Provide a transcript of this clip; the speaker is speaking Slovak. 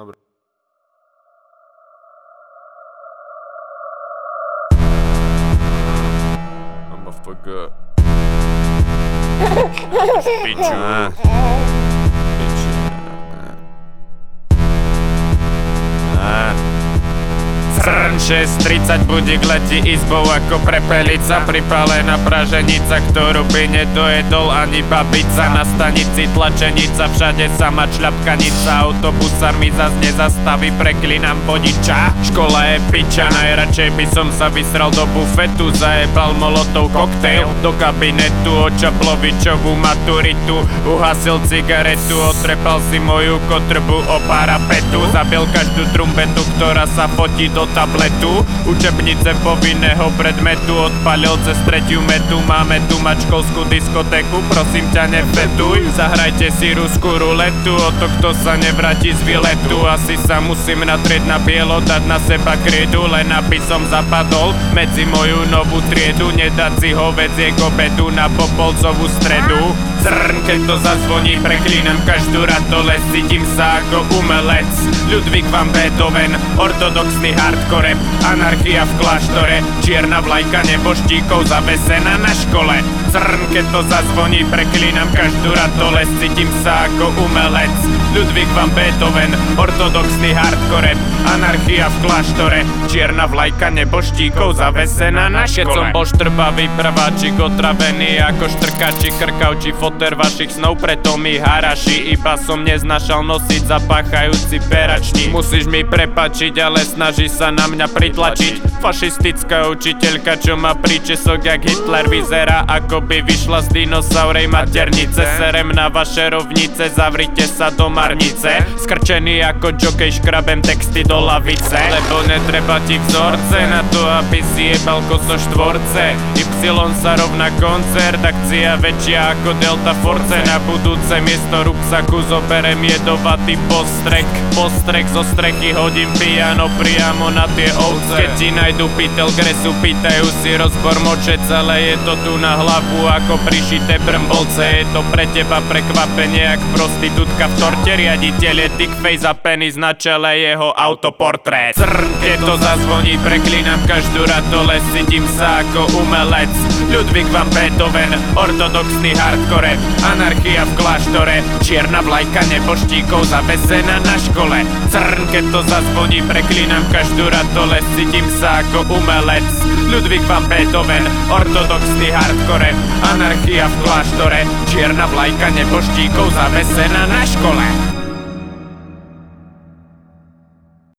I'ma. Beat you. Crn 6.30 budík letí izbou ako prepelica. Pripálená praženica, ktorú by nedojedol ani babica. Na stanici tlačenica, všade sama čľapkanica. Autobusár mi zas nezastaví, preklinám vodiča. Škola je piča, najradšej by som sa vysral do bufetu. Zajebal molotov koktejl do kabinetu Očaplovičovú maturitu. Uhasil cigaretu, otrepal si moju kotrbu o parapetu. Zabil každú trumbetu, ktorá sa fotí do tabletu Učebnice povinného predmetu Odpalil cez tretiu metu Máme tu mať školskú diskotéku Prosím ťa nefetuj Zahrajte si ruskú ruletu O to kto sa nevráti z výletu Asi sa musím natrieť na bielo Dať na seba kriedu Len aby som zapadol Medzi moju novú triedu Nedať si hovedzie k obedu Na popolcovú stredu. Zrn, keď to zazvoní, preklínam každú ratole Cítim sa ako umelec. Ludvík van Beethoven Ortodoxný hardcore Anarchia v kláštore Čierna vlajka neboštíkov zavesená na škole Zrn, keď to zazvoní, preklínam každú ratole Cítim sa ako umelec. Ludvík van Beethoven Ortodoxný hardcore Anarchia v kláštore Čierna vlajka neboštíkov zavesená na škole Keď som bol štrbavý prváčik otravený ako štrkači krkav či foter vašich snov Preto mi haraši. Iba som neznašal nosiť zapáchajúci peračník. Musíš mi prepačiť, ale snaží sa na mňa pritlačiť Fašistická učiteľka, čo má príčesok jak Hitler Vyzerá ako by vyšla z dinosaurej maternice. Serem na vaše rovnice, zavrite sa do marnice. Skrčený ako jokej, škrabem texty do lavice. Lebo netreba ti vzorce na to, aby si jebal koso štvorce. Y sa rovná koncert, akcia väčšia ako Delta Force. Na budúce miesto rúbsaku zoberem jedovatý postrek. Postrek zo strechy hodím piano priamo na tie ovce. Keď ti najdu pytel gresu, pýtajú si rozbor moče Celé je to tu na hlavu ako prišité brmbolce. Je to pre teba prekvapenie, jak prostitútka v torte Riaditeľ je dickface a penis na čele jeho autoportrét. Crn, keď to zazvoní, preklínam každú ratole Cítim sa ako umelec. Ludvík van Beethoven, ortodoxný hardcore Anarchia v kláštore, čierna vlajka neboštíkov zavesená na škole. Crn, keď to zazvoní, preklínam každú ratole Cítim sa ako umelec. Ludvík van Beethoven, ortodoxný hardcore Anarchia v kláštore, čierna vlajka neboštíkov zavesená na škole